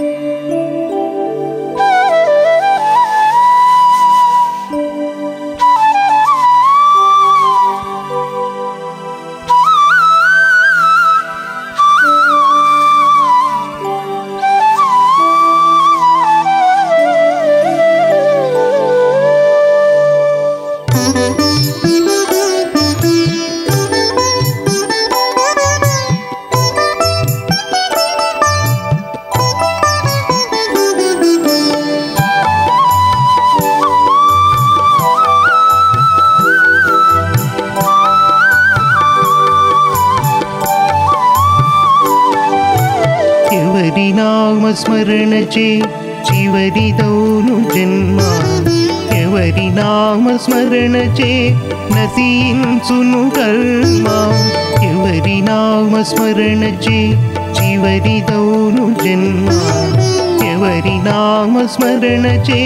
Música నామస్మరణచే చివరిదౌను జన్మ ఎవరి నామస్మరణచే నశించును కర్మ ఎవరి నామస్మరణచే చివరిదౌను జన్మ ఎవరి నామస్మరణచే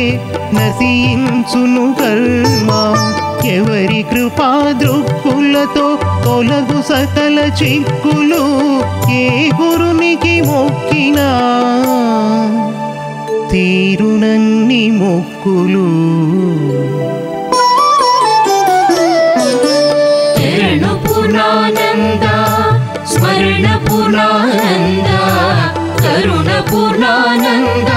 నశించును కర్మ ఎవరి కృపా దృక్కులతో తొలగు సకల చిక్కులు ఏ మొక్కులు శరణు పూర్ణానంద స్మరణ పూర్ణానంద కరుణ పూర్ణానంద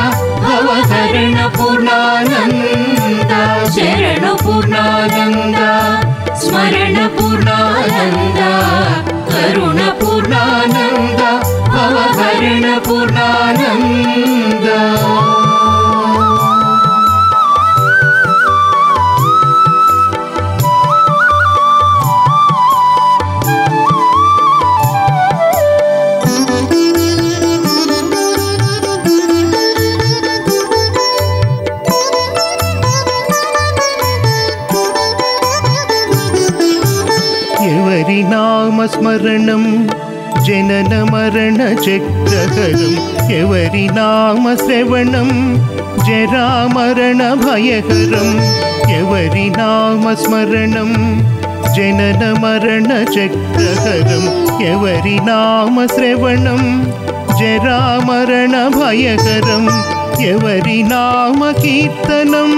భవహరణ పూర్ణానంద శరణ పూర్ణానంద స్మరణ పూర్ణానంద नामस्मरणं स्मरणं जनन नामश्रवणं चक्रकरं किवरि नामस्मरणं श्रवणं जरामरण नामश्रवणं केवरि नाम नामकीर्तनम्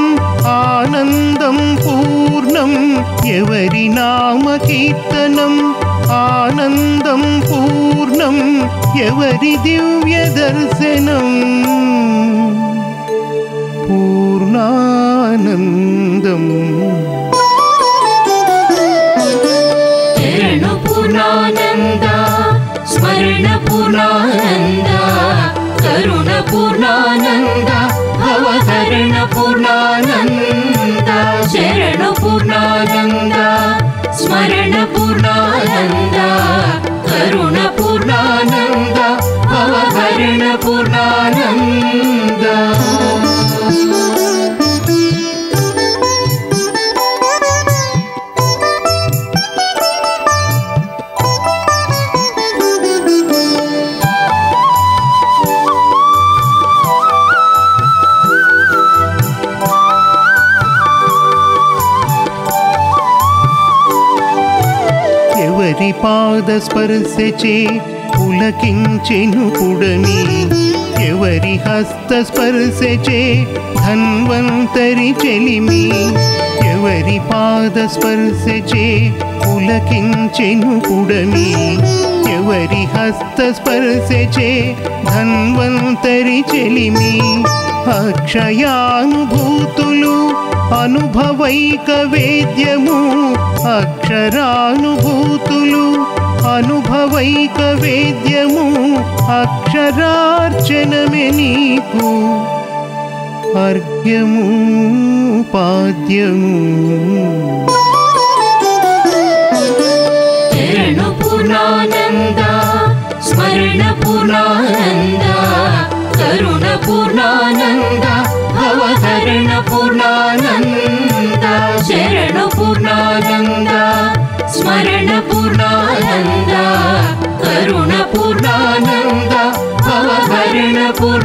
आनन्दं पू ఎవరి నామ శ్రవణం జరామరణ భయకరం ఎవరి నామ కీర్తనం ఆనందం పూర్ణం ఎవరి నామ కీర్తనం ఆనందం పూర్ణం ఎవరి దివ్య దర్శనం పూర్ణానందం శరణు పూర్ణానంద స్మరణ పూర్ణానంద కరుణ పూర్ణానంద ശരണ പൂർണാനന്ദ ശരണ പൂർണാനന്ദ സ്മരണ പൂർണാനന്ദ കരുണ പൂർണാനന്ദ അവഹരണ പൂർണാനന്ദ పాదస్పర్శచే పాద పులకించెను పుడమి. ఎవరి హస్తస్పర్శచే ధన్వంతరి చెలిమి. ఎవరి పాదస్పర్శచే పులకించెను పుడమి. ఎవరి హస్తస్పర్శచే ధన్వంతరి చెలిమి. అక్షయానుభూతులు అనుభవైక వేద్యము అక్షరాను భావైక వేద్యము అక్షరార్చనమే నీకు. అర్ఘ్యము పాద్యము. పూర్ణానంద స్మరణ పూర్ణానంద కరుణ పూర్ణానంద భవహరణ పూర్ణానంద. శరణ पूर्णानन्दा स्मरणपूर्णानन्दा करुणपूर्णानन्दा अवभरणपूर्णानन्दा